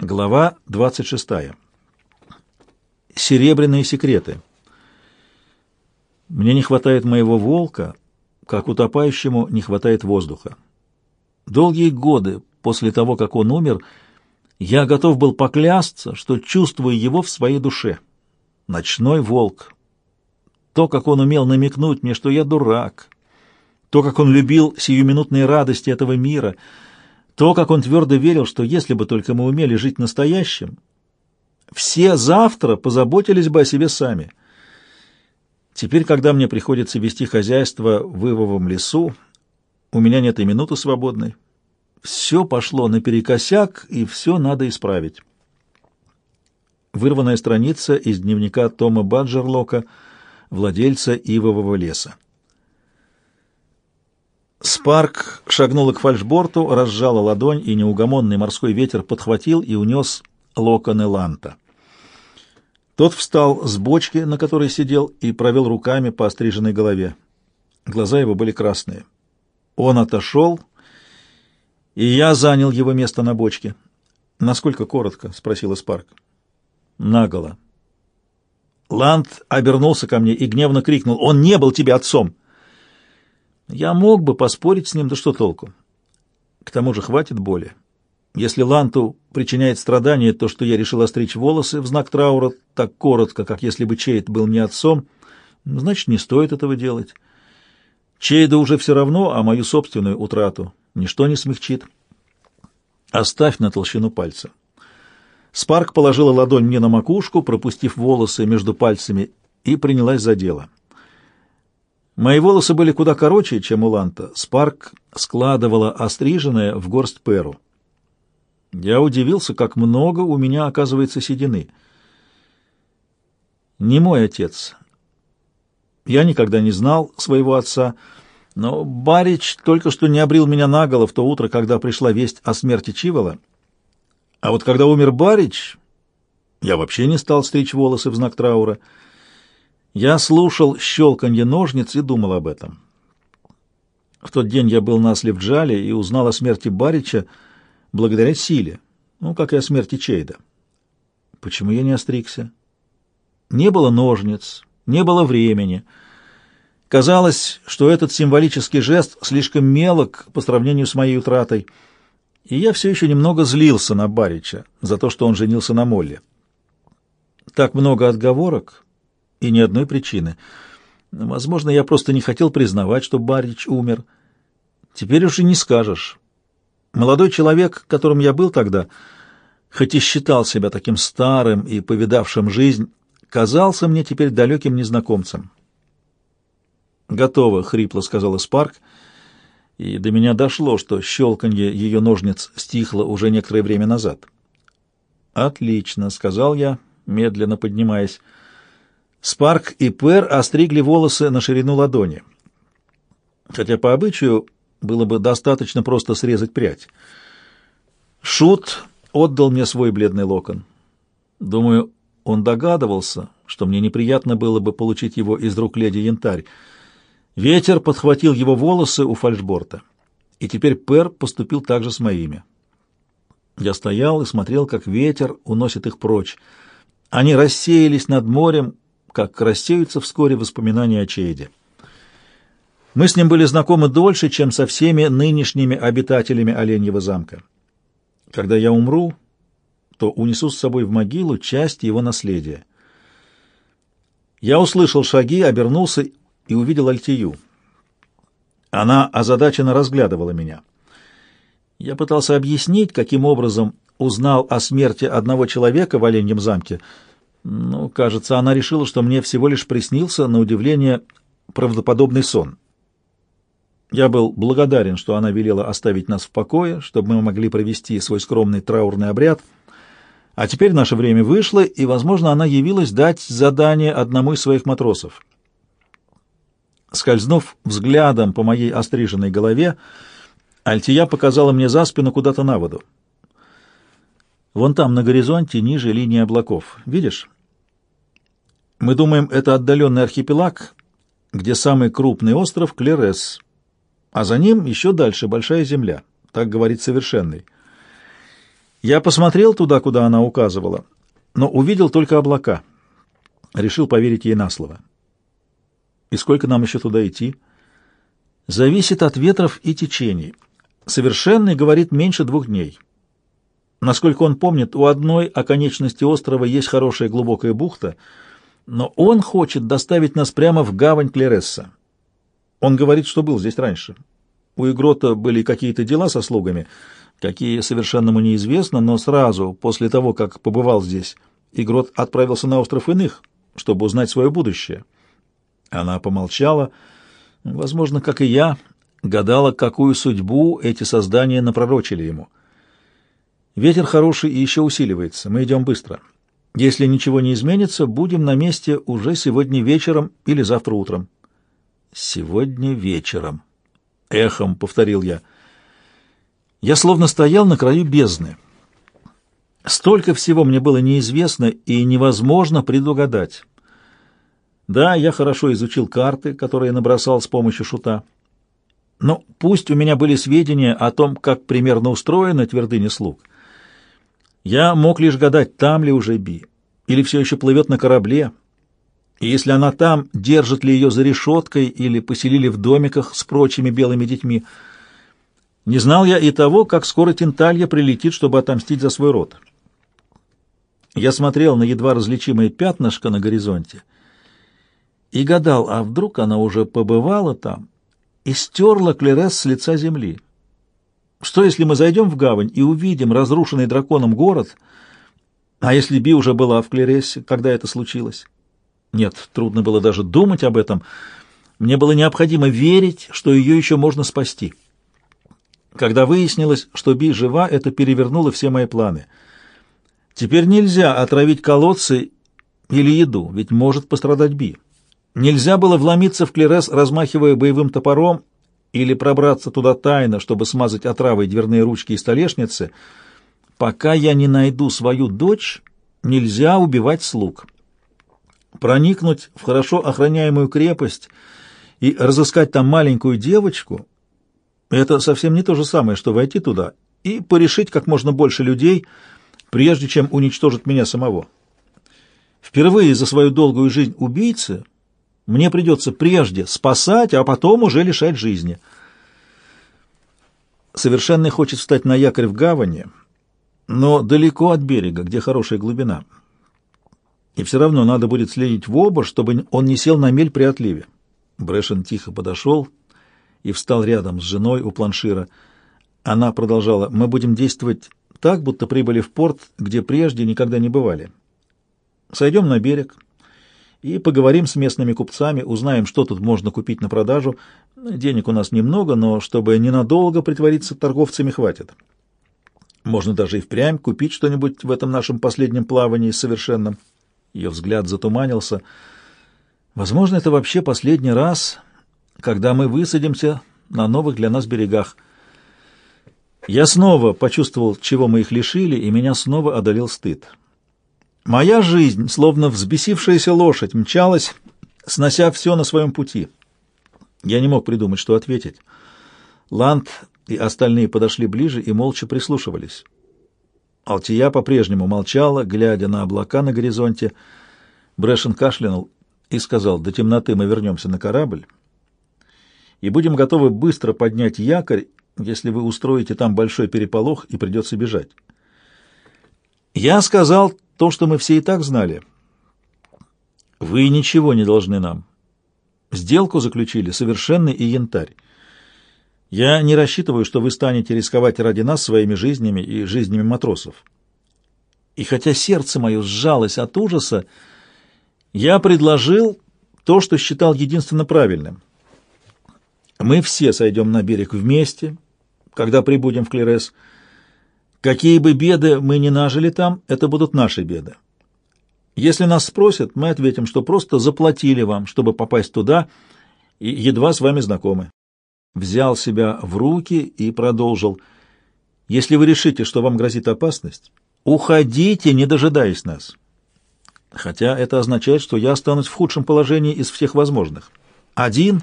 Глава 26. Серебряные секреты. Мне не хватает моего волка, как утопающему не хватает воздуха. Долгие годы после того, как он умер, я готов был поклясться, что чувствую его в своей душе. Ночной волк. То, как он умел намекнуть мне, что я дурак. То, как он любил сиюминутные радости этого мира — то, как он твердо верил, что если бы только мы умели жить настоящим, все завтра позаботились бы о себе сами. Теперь, когда мне приходится вести хозяйство в Ивовом лесу, у меня нет и минуты свободной. Все пошло наперекосяк, и все надо исправить. Вырванная страница из дневника Тома Баджерлока, владельца Ивового леса. Спарк шагнула к фальшборту, разжала ладонь, и неугомонный морской ветер подхватил и унес локоны Ланта. Тот встал с бочки, на которой сидел, и провел руками по остриженной голове. Глаза его были красные. Он отошел, и я занял его место на бочке. «Насколько коротко?» — спросила Спарк. «Наголо». Ланд обернулся ко мне и гневно крикнул. «Он не был тебе отцом!» Я мог бы поспорить с ним, да что толку? К тому же хватит боли. Если Ланту причиняет страдания то, что я решил остричь волосы в знак траура так коротко, как если бы Чейд был не отцом, значит, не стоит этого делать. Чейда уже все равно, а мою собственную утрату ничто не смягчит. Оставь на толщину пальца. Спарк положила ладонь мне на макушку, пропустив волосы между пальцами, и принялась за дело. Мои волосы были куда короче, чем у Ланта. Спарк складывала остриженное в горсть перу. Я удивился, как много у меня оказывается седины. Не мой отец. Я никогда не знал своего отца, но Барич только что не обрил меня наголо в то утро, когда пришла весть о смерти Чивола. А вот когда умер Барич, я вообще не стал стричь волосы в знак траура — я слушал щелканье ножниц и думал об этом. В тот день я был на Сливджале и узнал о смерти Барича благодаря силе, ну, как и о смерти Чейда. Почему я не остригся? Не было ножниц, не было времени. Казалось, что этот символический жест слишком мелок по сравнению с моей утратой, и я все еще немного злился на Барича за то, что он женился на Молле. Так много отговорок и ни одной причины. Возможно, я просто не хотел признавать, что Барич умер. Теперь уже не скажешь. Молодой человек, которым я был тогда, хоть и считал себя таким старым и повидавшим жизнь, казался мне теперь далеким незнакомцем. «Готово», — хрипло сказала Спарк, и до меня дошло, что щелканье ее ножниц стихло уже некоторое время назад. «Отлично», — сказал я, медленно поднимаясь. Спарк и Пэр остригли волосы на ширину ладони. Хотя по обычаю было бы достаточно просто срезать прядь. Шут отдал мне свой бледный локон. Думаю, он догадывался, что мне неприятно было бы получить его из рук леди Янтарь. Ветер подхватил его волосы у фальшборта, и теперь Пэр поступил так же с моими. Я стоял и смотрел, как ветер уносит их прочь. Они рассеялись над морем, как рассеются вскоре воспоминания о Чейде. Мы с ним были знакомы дольше, чем со всеми нынешними обитателями Оленьего замка. Когда я умру, то унесу с собой в могилу часть его наследия. Я услышал шаги, обернулся и увидел Альтию. Она озадаченно разглядывала меня. Я пытался объяснить, каким образом узнал о смерти одного человека в Оленьем замке — ну, кажется, она решила, что мне всего лишь приснился, на удивление, правдоподобный сон. Я был благодарен, что она велела оставить нас в покое, чтобы мы могли провести свой скромный траурный обряд. А теперь наше время вышло, и, возможно, она явилась дать задание одному из своих матросов. Скользнув взглядом по моей остриженной голове, Альтия показала мне за спину куда-то на воду. Вон там, на горизонте, ниже линии облаков. Видишь? Мы думаем, это отдаленный архипелаг, где самый крупный остров — Клерес, а за ним еще дальше большая земля, так говорит совершенный. Я посмотрел туда, куда она указывала, но увидел только облака. Решил поверить ей на слово. И сколько нам еще туда идти? Зависит от ветров и течений. Совершенный говорит меньше двух дней. Насколько он помнит, у одной оконечности острова есть хорошая глубокая бухта, но он хочет доставить нас прямо в гавань Клересса. Он говорит, что был здесь раньше. У Игрота были какие-то дела со слугами, какие совершенному неизвестно, но сразу после того, как побывал здесь, Игрот отправился на остров Иных, чтобы узнать свое будущее. Она помолчала, возможно, как и я, гадала, какую судьбу эти создания напророчили ему. Ветер хороший и еще усиливается, мы идем быстро. Если ничего не изменится, будем на месте уже сегодня вечером или завтра утром. Сегодня вечером. Эхом повторил я. Я словно стоял на краю бездны. Столько всего мне было неизвестно и невозможно предугадать. Да, я хорошо изучил карты, которые набросал с помощью шута. Но пусть у меня были сведения о том, как примерно устроена твердыня слуг. Я мог лишь гадать, там ли уже Би, или все еще плывет на корабле, и если она там, держат ли ее за решеткой или поселили в домиках с прочими белыми детьми. Не знал я и того, как скоро Тенталья прилетит, чтобы отомстить за свой род. Я смотрел на едва различимое пятнышко на горизонте и гадал, а вдруг она уже побывала там и стерла Клерес с лица земли. Что, если мы зайдем в гавань и увидим разрушенный драконом город, а если Би уже была в Клересе, когда это случилось? Нет, трудно было даже думать об этом. Мне было необходимо верить, что ее еще можно спасти. Когда выяснилось, что Би жива, это перевернуло все мои планы. Теперь нельзя отравить колодцы или еду, ведь может пострадать Би. Нельзя было вломиться в Клерес, размахивая боевым топором, или пробраться туда тайно, чтобы смазать отравой дверные ручки и столешницы. Пока я не найду свою дочь, нельзя убивать слуг. Проникнуть в хорошо охраняемую крепость и разыскать там маленькую девочку — это совсем не то же самое, что войти туда и порешить как можно больше людей, прежде чем уничтожить меня самого. Впервые за свою долгую жизнь убийцы мне придется прежде спасать, а потом уже лишать жизни. Совершенный хочет встать на якорь в гавани, но далеко от берега, где хорошая глубина. И все равно надо будет следить в оба, чтобы он не сел на мель при отливе. Брэшен тихо подошел и встал рядом с женой у планшира. Она продолжала, «Мы будем действовать так, будто прибыли в порт, где прежде никогда не бывали. Сойдем на берег, и поговорим с местными купцами, узнаем, что тут можно купить на продажу. Денег у нас немного, но чтобы ненадолго притвориться торговцами хватит. Можно даже и впрямь купить что-нибудь в этом нашем последнем плавании совершенном. Ее взгляд затуманился. Возможно, это вообще последний раз, когда мы высадимся на новых для нас берегах. Я снова почувствовал, чего мы их лишили, и меня снова одолел стыд. Моя жизнь, словно взбесившаяся лошадь, мчалась, снося все на своем пути. Я не мог придумать, что ответить. Ланд и остальные подошли ближе и молча прислушивались. Алтия по-прежнему молчала, глядя на облака на горизонте. Брэшен кашлянул и сказал, до темноты мы вернемся на корабль и будем готовы быстро поднять якорь, если вы устроите там большой переполох и придется бежать. Я сказал то, что мы все и так знали. Вы ничего не должны нам. Сделку заключили совершенный и янтарь. Я не рассчитываю, что вы станете рисковать ради нас своими жизнями и жизнями матросов. И хотя сердце мое сжалось от ужаса, я предложил то, что считал единственно правильным. Мы все сойдем на берег вместе, когда прибудем в Клерес, — Какие бы беды мы ни нажили там, это будут наши беды. Если нас спросят, мы ответим, что просто заплатили вам, чтобы попасть туда, и едва с вами знакомы. Взял себя в руки и продолжил. Если вы решите, что вам грозит опасность, уходите, не дожидаясь нас. Хотя это означает, что я останусь в худшем положении из всех возможных. Один,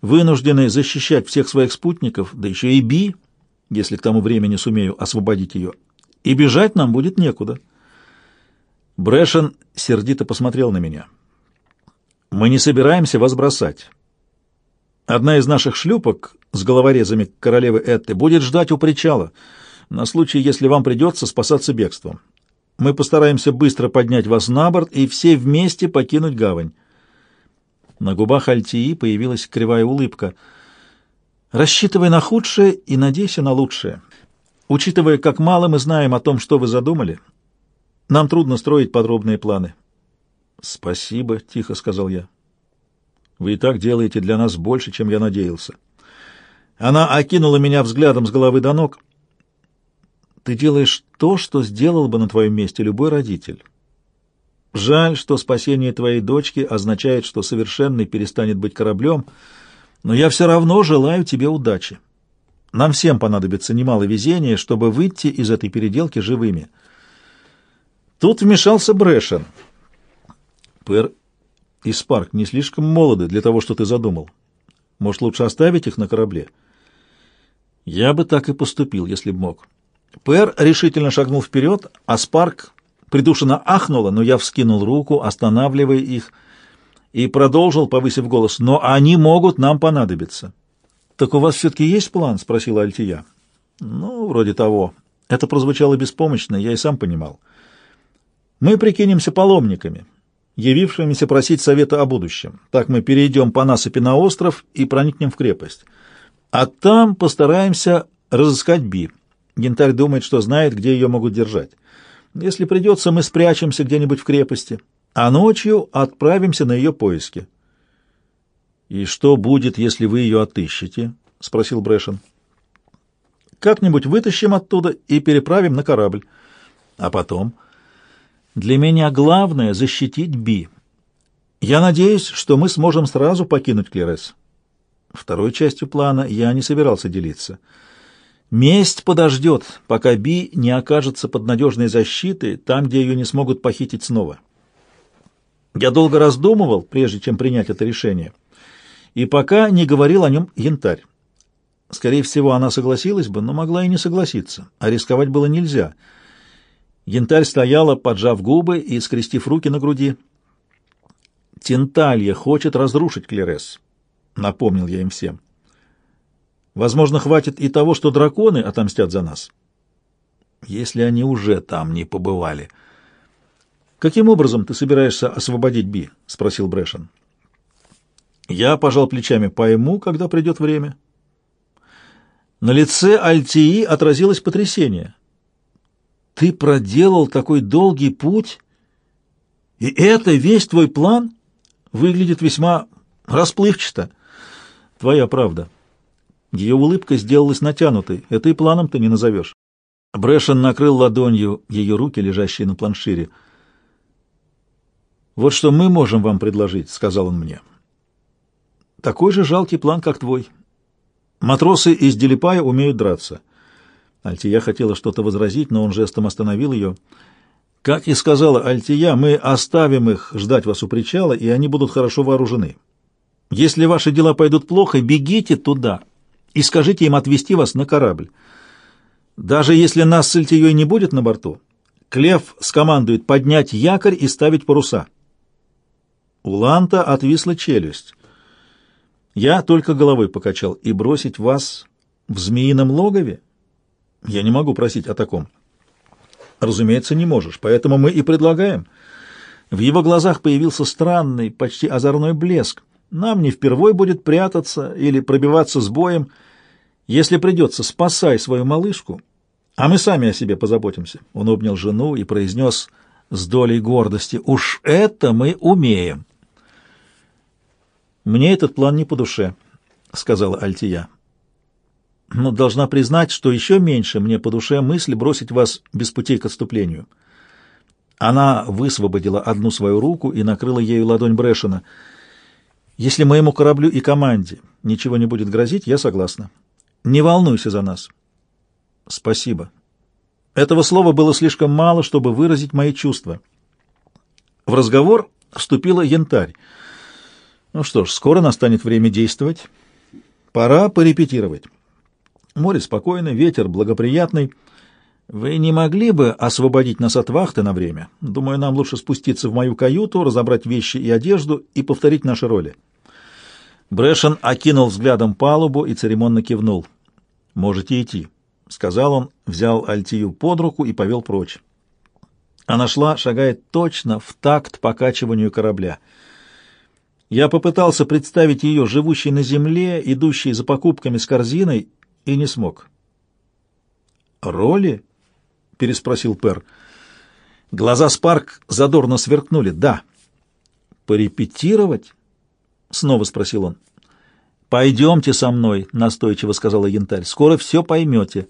вынужденный защищать всех своих спутников, да еще и Би, если к тому времени сумею освободить ее. и бежать нам будет некуда. Брэшен сердито посмотрел на меня. Мы не собираемся вас бросать. Одна из наших шлюпок с головорезами королевы Этты будет ждать у причала, на случай, если вам придется спасаться бегством. Мы постараемся быстро поднять вас на борт и все вместе покинуть гавань. На губах Альтии появилась кривая улыбка. «Рассчитывай на худшее и надейся на лучшее. Учитывая, как мало мы знаем о том, что вы задумали, нам трудно строить подробные планы». «Спасибо», — тихо сказал я. «Вы и так делаете для нас больше, чем я надеялся». Она окинула меня взглядом с головы до ног. «Ты делаешь то, что сделал бы на твоем месте любой родитель». Жаль, что спасение твоей дочки означает, что совершенный перестанет быть кораблем, но я все равно желаю тебе удачи. Нам всем понадобится немало везения, чтобы выйти из этой переделки живыми. Тут вмешался Брэшен. Пэр и Спарк не слишком молоды для того, что ты задумал. Может, лучше оставить их на корабле? Я бы так и поступил, если б мог. Пэр решительно шагнул вперед, а Спарк придушенно ахнула, но я вскинул руку, останавливая их, и продолжил, повысив голос, «Но они могут нам понадобиться». «Так у вас все-таки есть план?» — спросила Альтия. «Ну, вроде того». Это прозвучало беспомощно, я и сам понимал. «Мы прикинемся паломниками, явившимися просить совета о будущем. Так мы перейдем по насыпи на остров и проникнем в крепость. А там постараемся разыскать Би. Янтарь думает, что знает, где ее могут держать. Если придется, мы спрячемся где-нибудь в крепости, а ночью отправимся на ее поиски. — И что будет, если вы ее отыщете? — спросил Брэшен. — Как-нибудь вытащим оттуда и переправим на корабль. А потом... Для меня главное — защитить Би. Я надеюсь, что мы сможем сразу покинуть Клерес. Второй частью плана я не собирался делиться — Месть подождет, пока Би не окажется под надежной защитой, там, где ее не смогут похитить снова. Я долго раздумывал, прежде чем принять это решение, и пока не говорил о нем янтарь. Скорее всего, она согласилась бы, но могла и не согласиться, а рисковать было нельзя. Янтарь стояла, поджав губы и скрестив руки на груди. «Тенталья хочет разрушить Клерес», — напомнил я им всем. Возможно, хватит и того, что драконы отомстят за нас. Если они уже там не побывали. Каким образом ты собираешься освободить Би? спросил Брэшен. Я пожал плечами. Пойму, когда придет время. На лице Альтии отразилось потрясение. Ты проделал такой долгий путь, и это весь твой план выглядит весьма расплывчато. Твоя правда. Ее улыбка сделалась натянутой. Это и планом ты не назовешь. Брэшен накрыл ладонью ее руки, лежащие на планшире. «Вот что мы можем вам предложить», — сказал он мне. «Такой же жалкий план, как твой. Матросы из Делипая умеют драться». Альтия хотела что-то возразить, но он жестом остановил ее. «Как и сказала Альтия, мы оставим их ждать вас у причала, и они будут хорошо вооружены. Если ваши дела пойдут плохо, бегите туда, и скажите им отвезти вас на корабль. Даже если нас с Ильтией не будет на борту, Клев скомандует поднять якорь и ставить паруса. У Ланта отвисла челюсть. Я только головой покачал. И бросить вас в змеином логове? Я не могу просить о таком. Разумеется, не можешь, поэтому мы и предлагаем. В его глазах появился странный, почти озорной блеск. Нам не впервой будет прятаться или пробиваться с боем, — если придется, спасай свою малышку, а мы сами о себе позаботимся. Он обнял жену и произнес с долей гордости, «Уж это мы умеем!» «Мне этот план не по душе», — сказала Альтия. «Но должна признать, что еще меньше мне по душе мысль бросить вас без путей к отступлению». Она высвободила одну свою руку и накрыла ею ладонь Брэшена. «Если моему кораблю и команде ничего не будет грозить, я согласна. Не волнуйся за нас. Спасибо. Этого слова было слишком мало, чтобы выразить мои чувства. В разговор вступила янтарь. Ну что ж, скоро настанет время действовать. Пора порепетировать. Море спокойное, ветер благоприятный. Вы не могли бы освободить нас от вахты на время? Думаю, нам лучше спуститься в мою каюту, разобрать вещи и одежду и повторить наши роли. Брэшен окинул взглядом палубу и церемонно кивнул. «Можете идти», — сказал он, взял Альтию под руку и повел прочь. Она шла, шагая точно в такт покачиванию корабля. Я попытался представить ее, живущей на земле, идущей за покупками с корзиной, и не смог. «Роли?» — переспросил Пер. Глаза Спарк задорно сверкнули. «Да». «Порепетировать?» — снова спросил он. «Пойдемте со мной», — настойчиво сказала Янтарь. «Скоро все поймете».